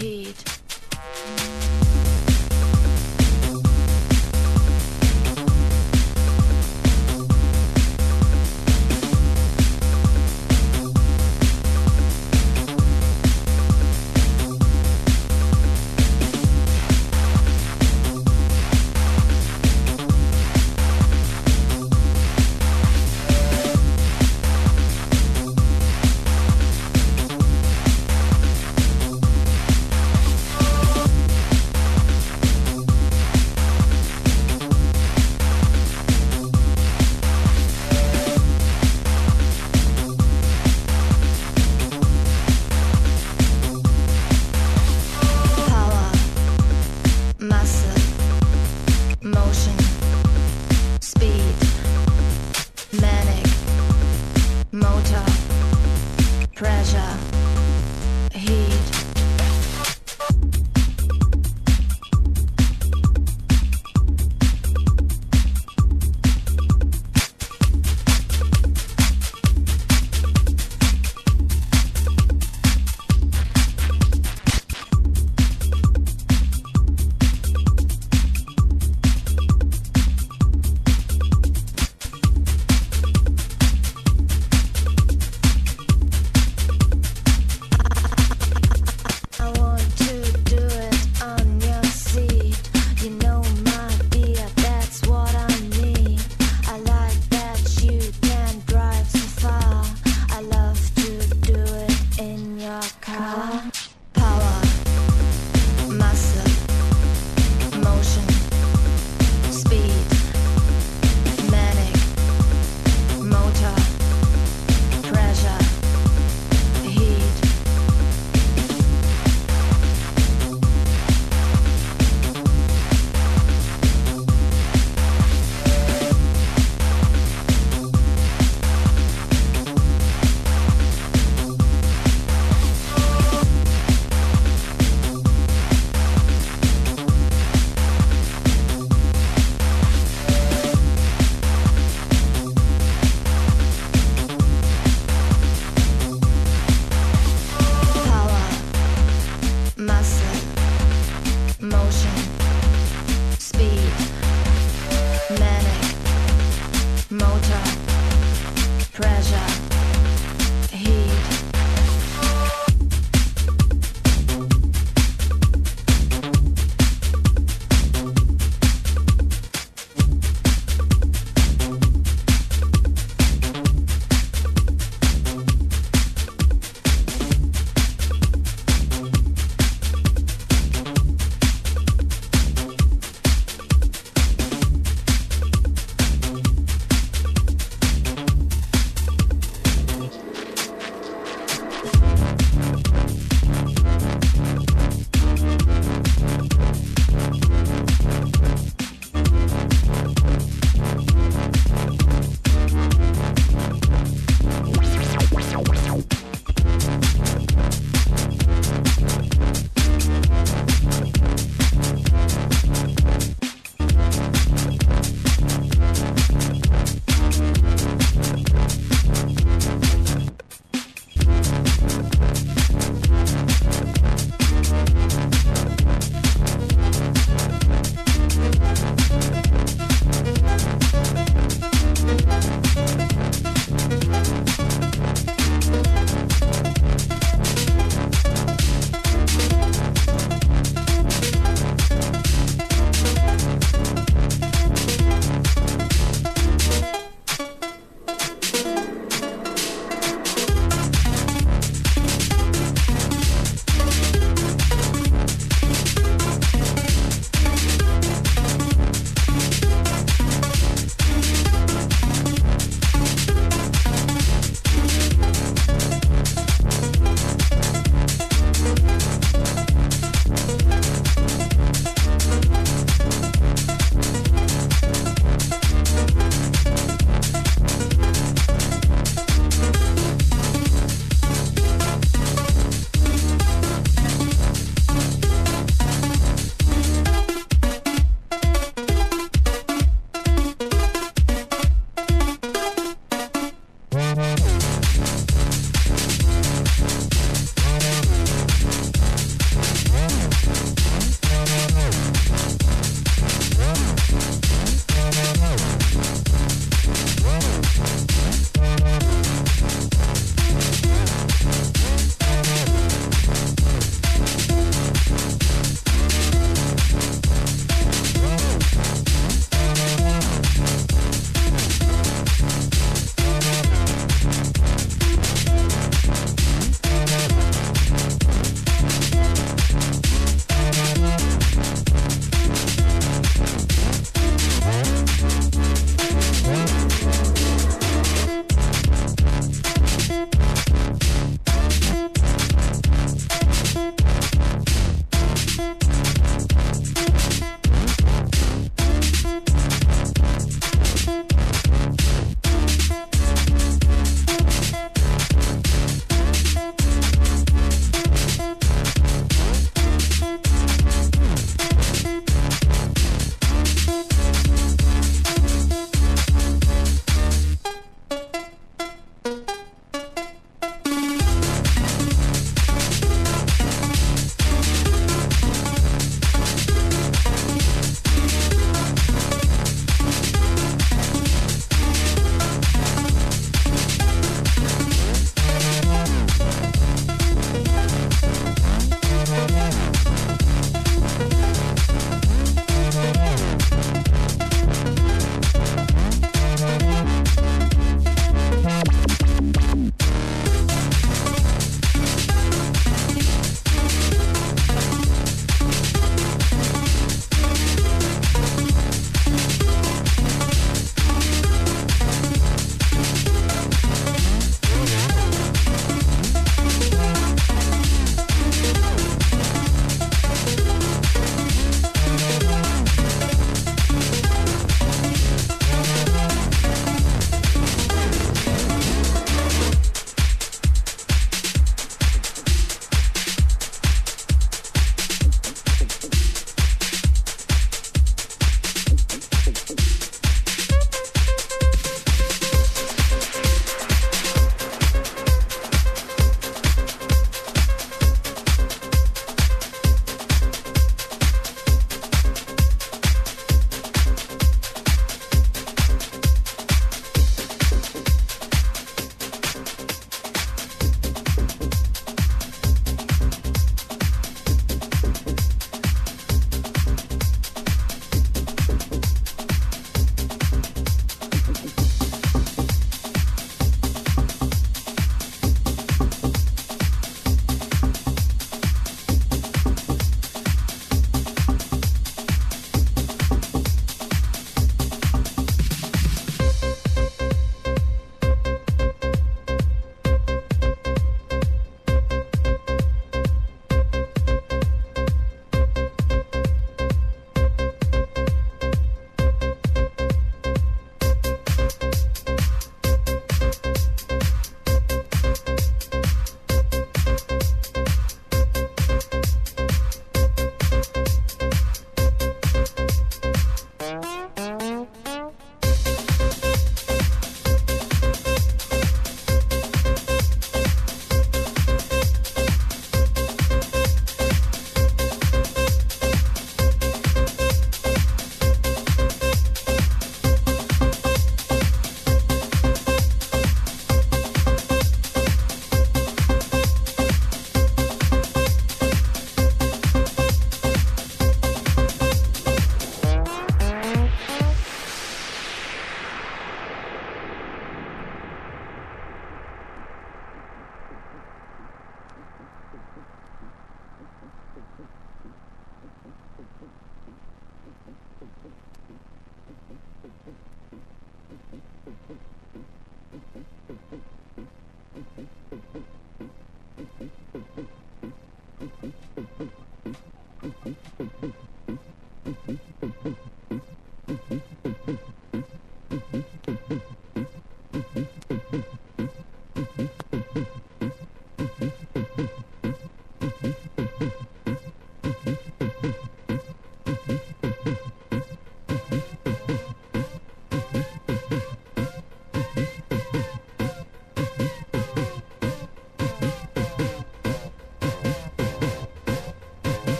paid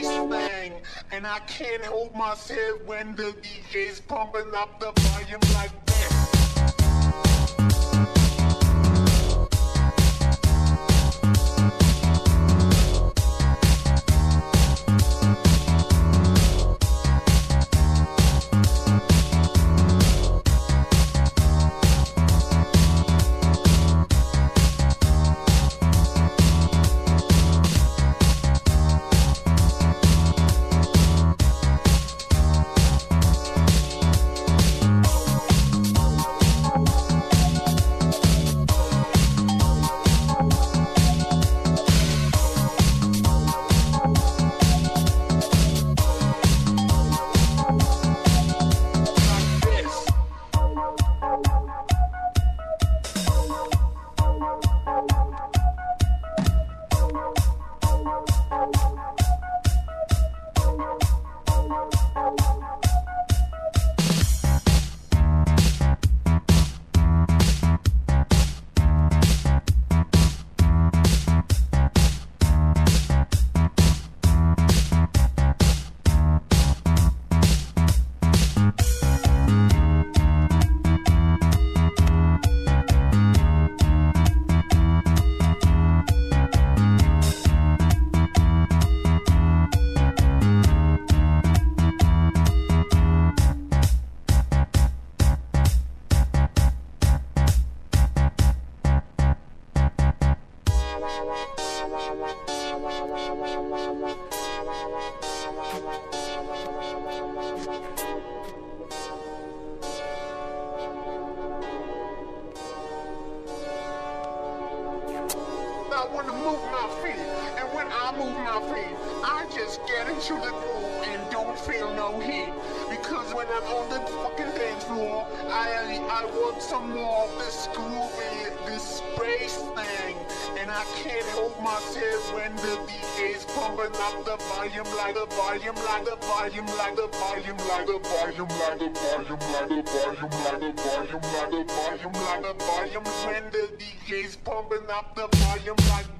heat. can't hold myself when the DJ's pumping up the volume like I want to move my feet. And when I move my feet, I just get into the groove and don't feel no heat. Because when I'm on the fucking dance floor, I I want some more of this groovy, this space thing. And I can't help myself when the DJ's pumping up the volume like the volume like the volume like the volume like the volume like the volume like the volume like the volume like the volume like the volume. When the DJ's pumping up the volume like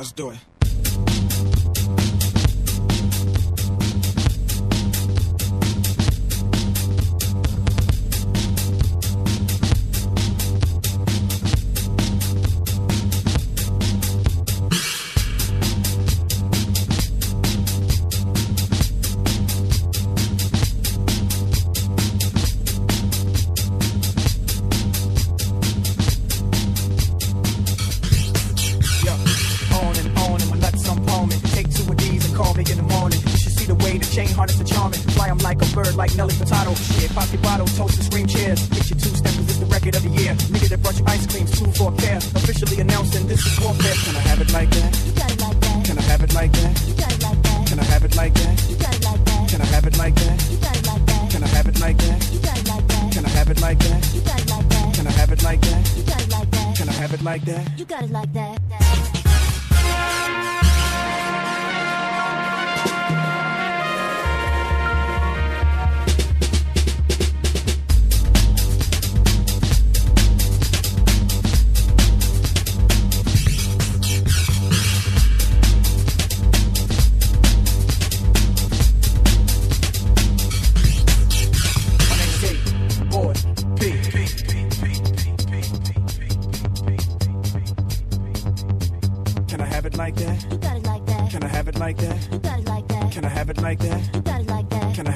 Let's do it.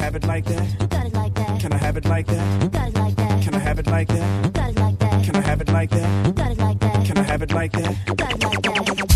have it like that? You got it like that. Can I have it like that? You got it like that. Can I have it like that? You got it like that. Can I have it like that? You got it like that. Can I have it like that? You got it like that.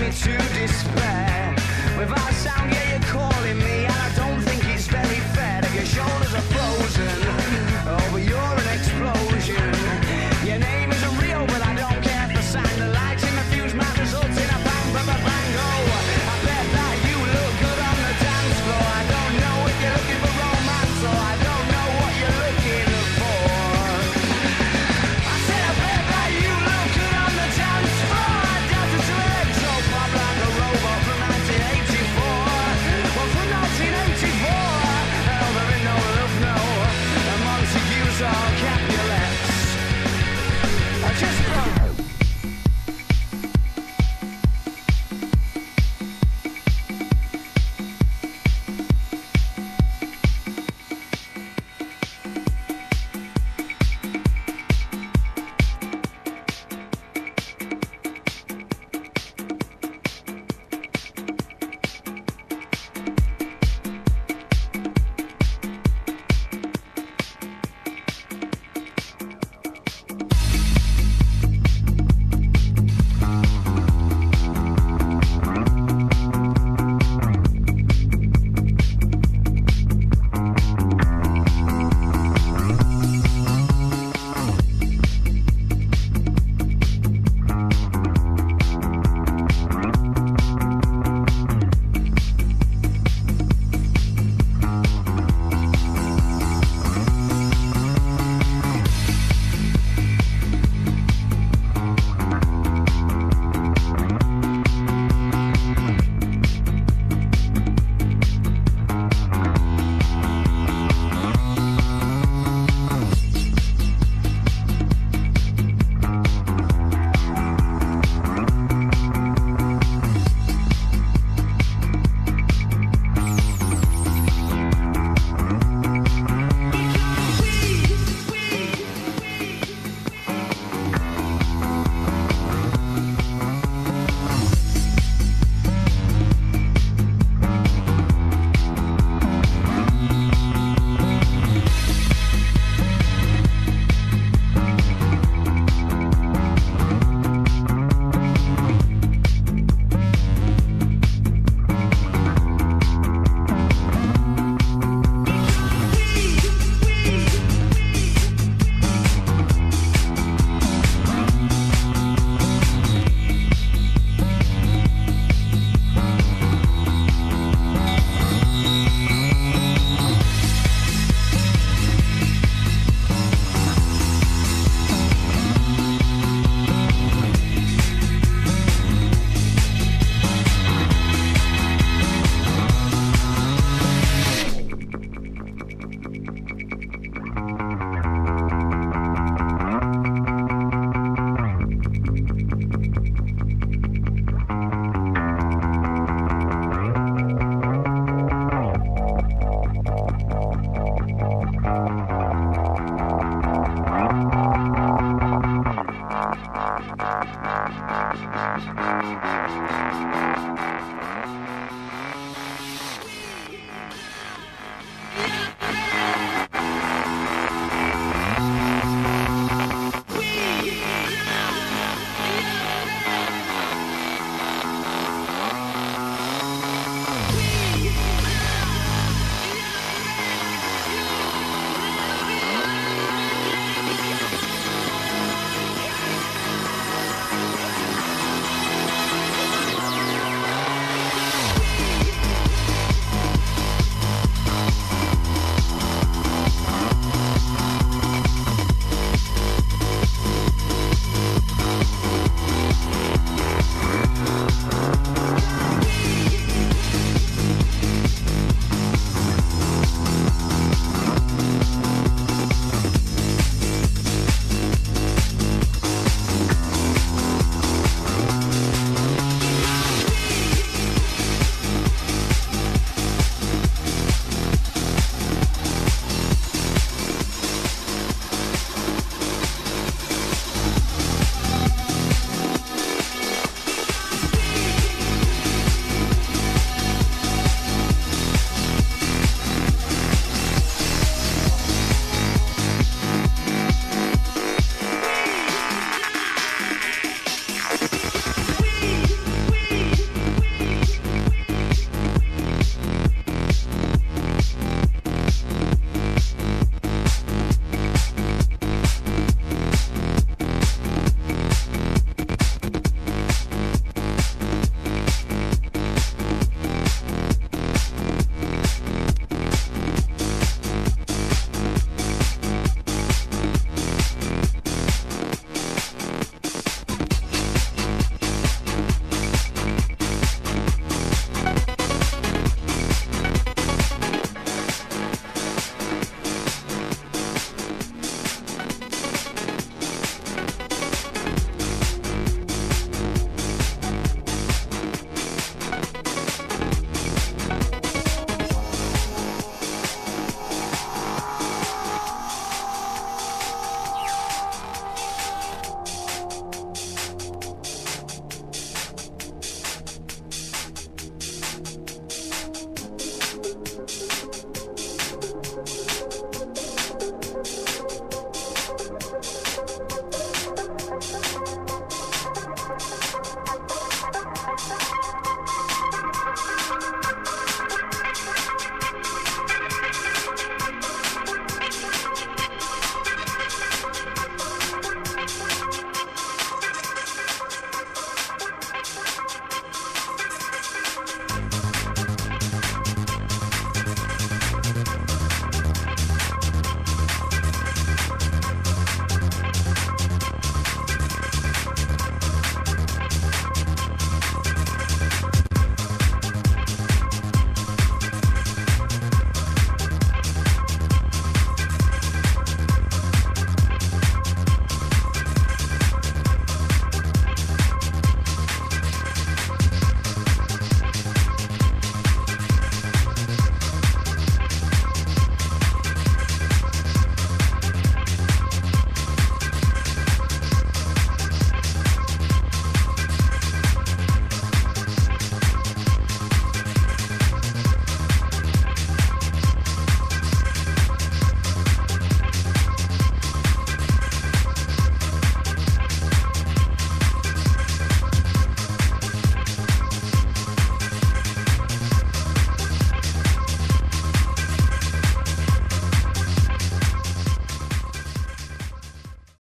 me to despair. Without sound, yeah, you call.